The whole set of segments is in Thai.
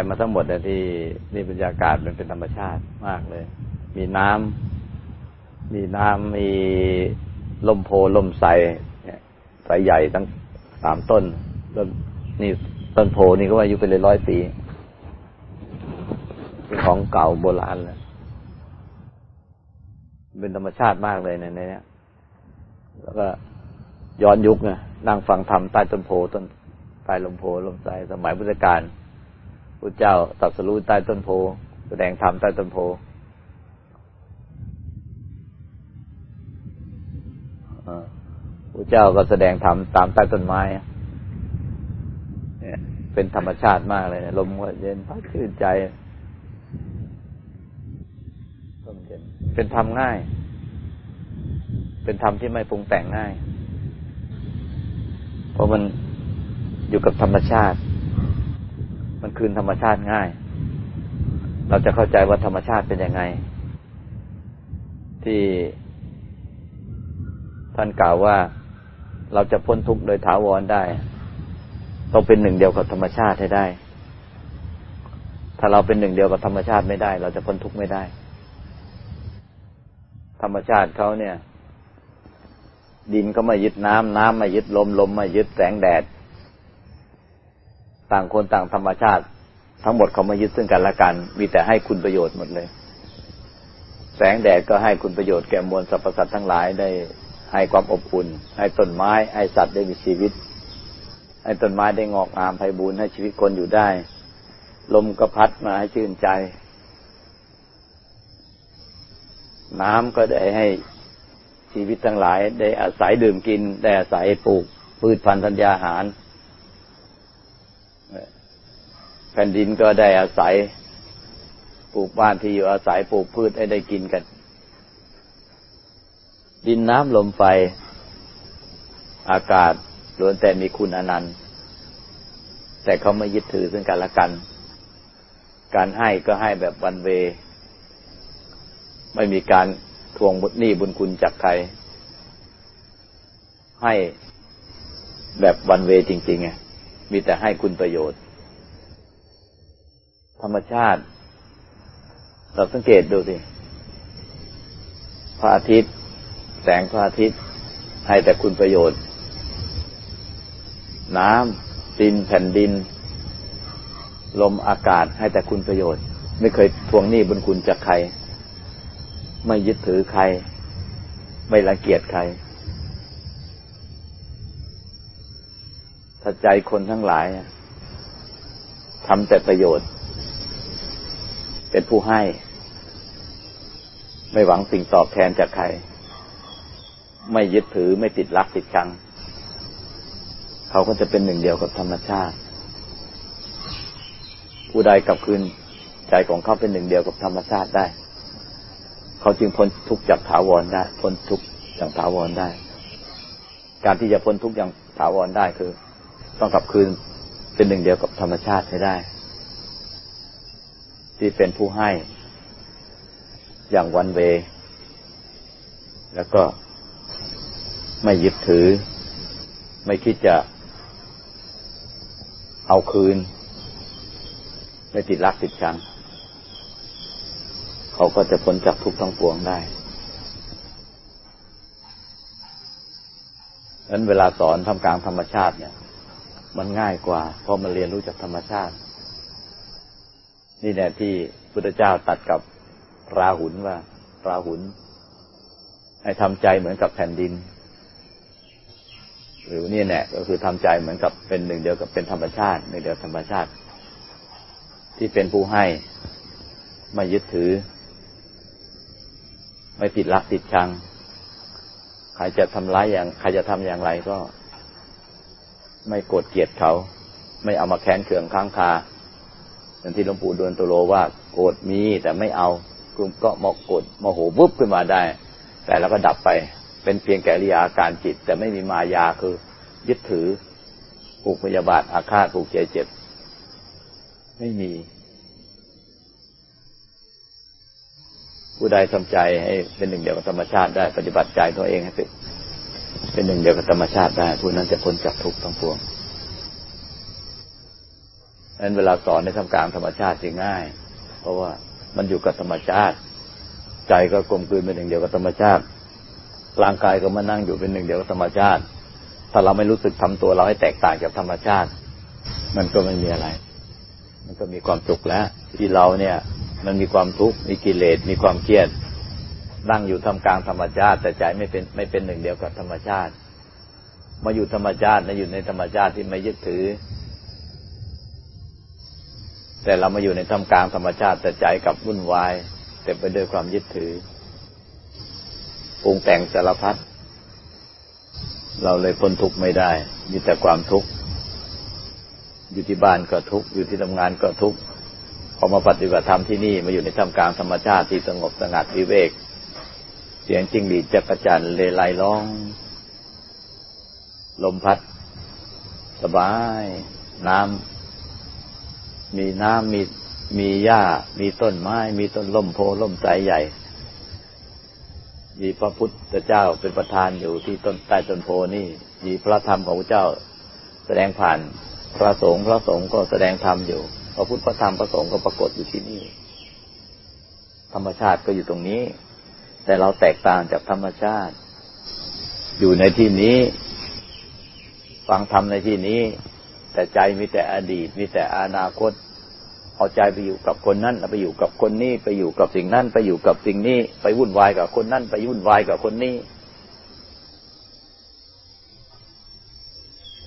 ไปมาทั้งหมดเนี่ยที่นี่บรรยากาศมันเป็นธรรมชาติมากเลย มีน้ำมีน้ำมีลมโพลมใสใสใหญ่ทั้งสามต้นต้นนี่ต้นโพนี่ก็ว่าอายุเป็นร้อยปีเป็นของเก่าโบราณเลยเป็นธรรมชาติมากเลยในนี้แล้วก็ย้อนยุคไงนั่งฟังธรรมใต้ต้นโพต้นใต้ลมโพลมใสสมัยพุทธกาล พระเจ้าตรัสรู้ใต้ต้นโพแสดงธรรมใต้ต้นโพพระเจ้าก็แสดงธรรมตามใต้ต้นไม้เนี่ยเป็นธรรมชาติมากเลยลมก็เย็นพัดชื่นใจลมเย็นเป็นธรรมง่าย เป็นธรรมที่ไม่ปรุงแต่งง่าย เพราะมันอยู่กับธรรมชาติ มันคืนธรรมชาติง่าย เราจะเข้าใจว่าธรรมชาติเป็นยังไง ที่ท่านกล่าวว่าเราจะพ้นทุกข์โดยถาวรได้ ต้องเป็นหนึ่งเดียวกับธรรมชาติให้ได้ ถ้าเราเป็นหนึ่งเดียวกับธรรมชาติไม่ได้ เราจะพ้นทุกข์ไม่ได้ ธรรมชาติเขาเนี่ย ดินก็ไม่ยึดน้ำน้ำไม่ยึดลมลมไม่ยึดแสงแดด ต่างคนต่างธรรมชาติ ทั้งหมดเขามายึดซึ่งกันและกัน มีแต่ให้คุณประโยชน์หมดเลย แสงแดดก็ให้คุณประโยชน์แก่มวลสรรพสัตว์ทั้งหลายได้ให้ความอบอุ่น ให้ต้นไม้ ให้สัตว์ได้มีชีวิต ให้ต้นไม้ได้งอกงามไพบูรณ์ให้ชีวิตคนอยู่ได้ ลมก็พัดมาให้ชื่นใจ น้ำก็ได้ให้ชีวิตทั้งหลาย ได้อาศัยดื่มกิน ได้อาศัยปลูกพืชพันธุ์ธัญญาหาร แผ่นดินก็ได้อาศัย ปลูกบ้านที่อยู่อาศัยปลูกพืชให้ได้กินกัน ดินน้ำลมไฟ อากาศล้วนแต่มีคุณอนันต์ แต่เขาไม่ยึดถือซึ่งกันและกัน การให้ก็ให้แบบวันเว ไม่มีการทวงบุญหนี้บุญคุณจากใคร ให้แบบวันเวจริงๆไงมีแต่ให้คุณประโยชน์ ธรรมชาติ เราสังเกตดูสิพระอาทิตย์ แสงพระอาทิตย์ ให้แต่คุณประโยชน์ น้ำดินแผ่นดิน ลมอากาศให้แต่คุณประโยชน์ ไม่เคยทวงหนี้บุญคุณจากใคร ไม่ยึดถือใคร ไม่ละเกียดใครถ้าใจคนทั้งหลายทำแต่ประโยชน์ เป็นผู้ให้ ไม่หวังสิ่งตอบแทนจากใคร ไม่ยึดถือไม่ติดรักติดชัง เขาก็จะเป็นหนึ่งเดียวกับธรรมชาติ ผู้ใดกลับคืนใจของเขาเป็นหนึ่งเดียวกับธรรมชาติได้ เขาจึงพ้นทุกข์จากถาวรได้พ้นทุกข์อย่างถาวรได้ การที่จะพ้นทุกข์อย่างถาวรได้คือ ต้องกลับคืนเป็นหนึ่งเดียวกับธรรมชาติให้ได้ ที่เป็นผู้ให้ อย่างวันเว แล้วก็ไม่ยึดถือ ไม่คิดจะเอาคืน ไม่ติดรักติดชัง เขาก็จะพ้นจากทุกข์ทั้งปวงได้นั้นเวลาสอนทำกลางธรรมชาติเนี่ย มันง่ายกว่า เพราะมันเรียนรู้จากธรรมชาติ นี่แหละที่พุทธเจ้าตัดกับราหุนว่า ราหุนให้ทำใจเหมือนกับแผ่นดิน หรือนี่แน่ก็คือทำใจเหมือนกับเป็นหนึ่งเดียวกับเป็นธรรมชาติหนึ่งเดียวธรรมชาติ ที่เป็นผู้ให้ไม่ยึดถือ ไม่ติดรักติดชัง ใครจะทำร้ายอย่าง ใครจะทำอย่างไรก็ ไม่โกรธเกลียดเขา ไม่เอามาแค้นเคืองค้างคา อย่างที่หลวงปู่ดูลตโลว่าโกรธมีแต่ไม่เอาคุณก็มโกรธโมโหวุบขึ้นมาได้ แต่แล้วก็ดับไป เป็นเพียงแก่ริยาการจิต แต่ไม่มีมายาคือ ยึดถือผูกพยาบาทอาฆาตผูกเจ็บเจ็บ ไม่มี ผู้ใดทำใจให้เป็นหนึ่งเดียวกับธรรมชาติได้ปฏิบัติใจตัวเองให้เป็นเป็นหนึ่งเดียวกับธรรมชาติได้ผู้นั้นจะพ้นจากทุกข์ทั้งปวง นั้นเวลาสอนในทำกลางธรรมชาติจึงง่าย เพราะว่ามันอยู่กับธรรมชาติ ใจก็กลมกลืนเป็นหนึ่งเดียวกับธรรมชาติร่างกายก็มานั่งอยู่เป็นหนึ่งเดียวกับธรรมชาติ ถ้าเราไม่รู้สึกทำตัวเราให้แตกต่างจากธรรมชาติ มันก็ไม่มีอะไร มันก็มีความสุขแล้ว ที่เราเนี่ย มันมีความทุกข์มีกิเลสมีความเครียดนั่งอยู่ทำกลางธรรมชาติ แต่ใจไม่เป็นไม่เป็นหนึ่งเดียวกับธรรมชาติ มาอยู่ธรรมชาตินะอยู่ในธรรมชาติที่ไม่ยึดถือ แต่เรามาอยู่ในทำกลางธรรมชาติแต่ใจกับวุ่นวายเต็มไปด้วยความยึดถือปรุงแต่งสารพัดเราเลยพ้นทุกข์ไม่ได้ มีแต่ความทุกข์อยู่ที่บ้านก็ทุกข์อยู่ที่ทำงานก็ทุกข์พอมาปฏิบัติธรรมที่นี่มาอยู่ในท่ามกลางธรรมชาติที่สงบสงัดวิเวก เสียงจิ้งหรีดจักระจันเลไลร้อง ลมพัด สบาย น้ำ มีน้ำมีมีหญ้า มีต้นไม้ มีต้นล่มโพล่มไทรใหญ่ มีพระพุทธเจ้าเป็นประธานอยู่ที่ต้นใต้ต้นโพนี่ มีพระธรรมของพระเจ้า แสดงผ่านพระสงฆ์พระสงฆ์ก็แสดงธรรมอยู่ พระพุทธพระธรรมพระสงฆ์ก็ปรากฏอยู่ที่นี่ ธรรมชาติก็อยู่ตรงนี้ แต่เราแตกต่างจากธรรมชาติ อยู่ในที่นี้ ฟังธรรมในที่นี้ แต่ใจมีแต่อดีต มีแต่อนาคต เอาใจไปอยู่กับคนนั้นไปอยู่กับคนนี้ไปอยู่กับสิ่งนั้นไปอยู่กับสิ่งนี้ ไปวุ่นวายกับคนนั้นไปวุ่นวายกับคนนี้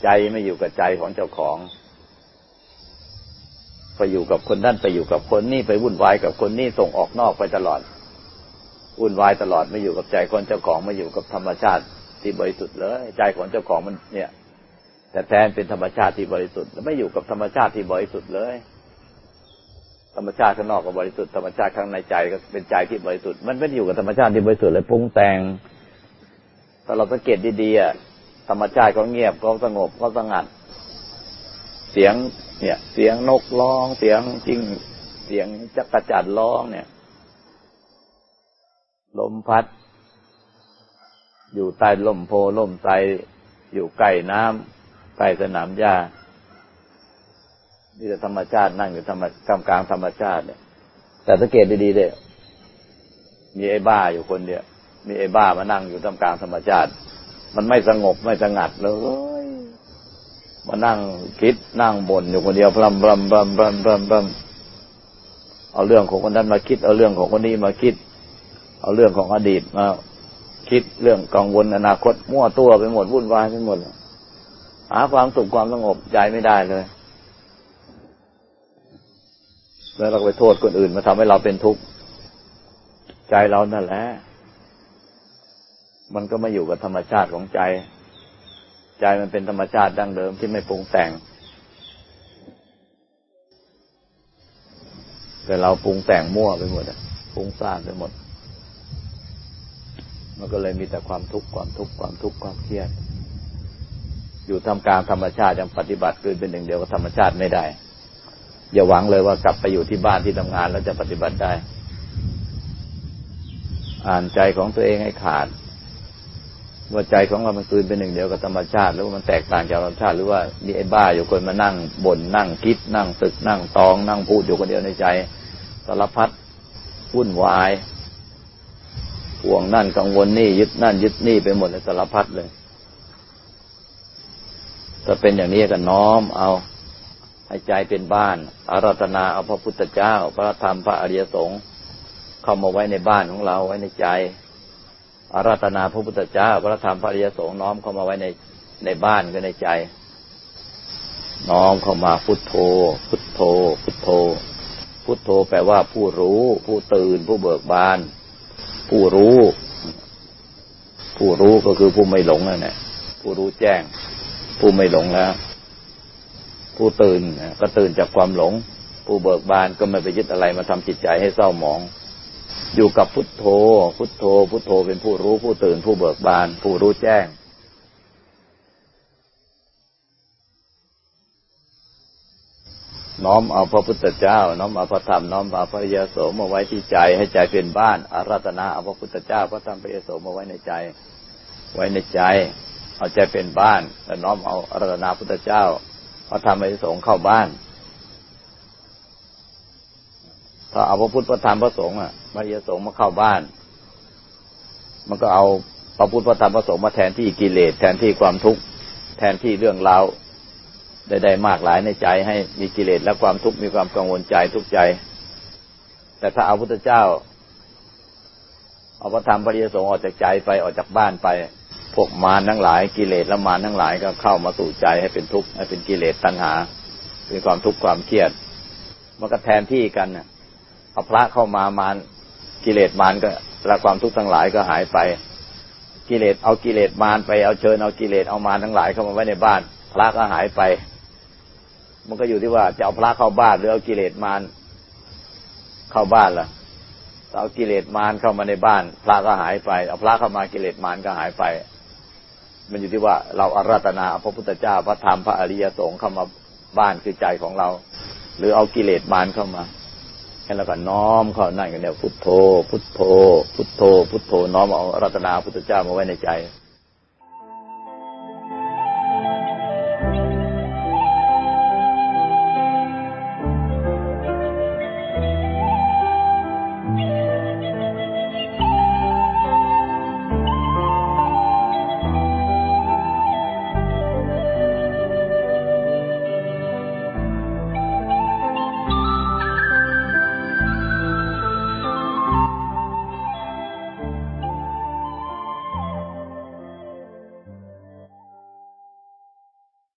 ใจไม่อยู่กับใจของเจ้าของ ไปอยู่กับคนนั้นไปอยู่กับคนนี้ไปวุ่นวายกับคนนี้ส่งออกนอกไปตลอดวุ่นวายตลอดไม่อยู่กับใจคนเจ้าของไม่อยู่กับธรรมชาติที่บริสุทธิ์เลยใจของเจ้าของมันเนี่ย แต่แทนเป็นธรรมชาติที่บริสุทธิ์ไม่อยู่กับธรรมชาติที่บริสุทธิ์เลย ธรรมชาติข้างนอกก็บริสุทธิ์ธรรมชาติข้างในใจก็เป็นใจที่บริสุทธิ์มันไม่อยู่กับธรรมชาติที่บริสุทธิ์เลยปรุงแต่งถ้าเราสังเกตดีๆธรรมชาติก็เงียบก็สงบก็สงัด เสียงเนี่ย เสียงนกร้อง เสียงจริงเสียงจักรจัดร้องเนี่ย ลมพัด อยู่ใต้ลมโพล่มไทรอยู่ใกล้น้ำ ใกล้สนามหญ้ามีแต่ธรรมชาตินั่งอยู่ธรรมกลางกลางธรรมชาติเนี่ย แต่สังเกตดีๆเลยมีไอ้บ้าอยู่คนเดียวมีไอ้บ้ามานั่งอยู่ท่ามกลางธรรมชาติ มันไม่สงบไม่สงัดเลยมานั่งคิดนั่งบ่นอยู่คนเดียวพลำพลำพลำพลำพลำพลำเอาเรื่องของคนนั้นมาคิด เอาเรื่องของคนนี้มาคิด เอาเรื่องของอดีตมาคิดเรื่องกังวลอนาคตมั่วตัวไปหมดวุ่นวายไปหมด หาความสุขความสงบใจไม่ได้เลย แล้วเราไปโทษคนอื่นมาทำให้เราเป็นทุกข์ใจเรานั่นแหละ มันก็ม่อยู่กับธรรมชาติของใจ ใจมันเป็นธรรมชาติดั้งเดิมที่ไม่ปรุงแต่ง แต่เราปรุงแต่งมั่วไปหมดปรุงสร้างไปหมด มันก็เลยมีแต่ความทุกข์ความทุกข์ความทุกข์ความเครียด อยู่ทำกลางธรรมชาติยังปฏิบัติเกินเป็นหนึ่งเดียวกับธรรมชาติไม่ได้ อย่าหวังเลยว่ากลับไปอยู่ที่บ้านที่ทำงานแล้วจะปฏิบัติได้ อ่านใจของตัวเองให้ขาด ว่าใจของเรามันคืนเป็นหนึ่งเดียวกับธรรมชาติหรือว่ามันแตกต่างจากธรรมชาติหรือว่ามีไอ้บ้าอยู่คนมานั่งบ่นนั่งคิด นั่งตึกนั่งตองนั่งพูดอยู่คนเดียวในใจสารพัดวุ่นวายห่วงนั่นกังวลนี่ยึดนั่นยึดนี่ไปหมดเลยสารพัดเลย ถ้าเป็นอย่างนี้ก็น้อมเอาให้ใจเป็นบ้านอารัธนาเอาพระพุทธเจ้า พระธรรมพระอริยสงฆ์เข้ามาไว้ในบ้านของเราไว้ในใจอารัธนาพระพุทธเจ้า พระธรรมพระอริยสงฆ์น้อมเข้ามาไว้ในในบ้านก็ในใจ น้อมเข้ามาพุทโธ พุทโธ พุทโธ พุทโธแปลว่าผู้รู้ ผู้ตื่น ผู้เบิกบาน ผู้รู้ ผู้รู้ก็คือผู้ไม่หลงนั่นแหละผู้รู้แจ้ง ผู้ไม่หลงแล้ว ผู้ตื่นก็ตื่นจากความหลง ผู้เบิกบานก็ไม่ไปยึดอะไรมาทำจิตใจให้เศร้าหมอง อยู่กับพุทโธ พุทโธ พุทโธเป็นผู้รู้ผู้ตื่น ผู้เบิกบาน ผู้รู้แจ้งน้อมเอาพระพุทธเจ้า น้อมเอาพระธรรม น้อมเอาพระยาโสมาไว้ที่ใจ ให้ใจเป็นบ้านอารัตนาเอาพระพุทธเจ้า พระธรรมพระยาโสมาไว้ในใจ ไว้ในใจ เอาใจเป็นบ้านแล้วน้อมเอาอารัตนาพุทธเจ้าพระธรรมไปส่งเข้าบ้าน ถ้าเอาพระพุทธพระธรรมพระสงฆ์อะพระอริยสงฆ์มาเข้าบ้าน มันก็เอาพระพุทธพระธรรมพระสงฆ์มาแทนที่กิเลสแทนที่ความทุกข์แทนที่เรื่องราวใดๆมากหลายในใจให้มีกิเลสและความทุกข์มีความกังวลใจทุกใจ แต่ถ้าเอาพุทธเจ้าเอาพระธรรมพระยสงฆ์ออกจากใจไปออกจากบ้านไป พวกมารทั้งหลายกิเลสและมารทั้งหลายก็เข้ามาสู่ใจให้เป็นทุกข์ให้เป็นกิเลสตัณหาเป็นความทุกข์ความเครียดมันก็แทนที่กันเนี่ยเอาพระเข้ามามารกิเลสมารก็ละความทุกข์ทั้งหลายก็หายไป กิเลสเอากิเลสมารไปเอาเชิญเอากิเลสเอามารทั้งหลายเข้ามาไว้ในบ้าน พระก็หายไป มันก็อยู่ที่ว่าจะเอาพระเข้าบ้านหรือเอากิเลสมารเข้าบ้านล่ะเอากิเลสมารเข้ามาในบ้าน พระก็หายไปเอาพระเข้ามากิเลสมารก็หายไป มันอยู่ที่ว่าเราอาราธนาพระพุทธเจ้าพระธรรมพระอริยสงฆ์เข้ามาบ้านคือใจของเรา หรือเอากิเลสมารเข้ามาแล้วก็น้อมเข้านั่นกันเนี่ยพุทโธ พุทโธ พุทโธ พุทโธ น้อมเอารัตนาพุทธเจ้ามาไว้ในใจ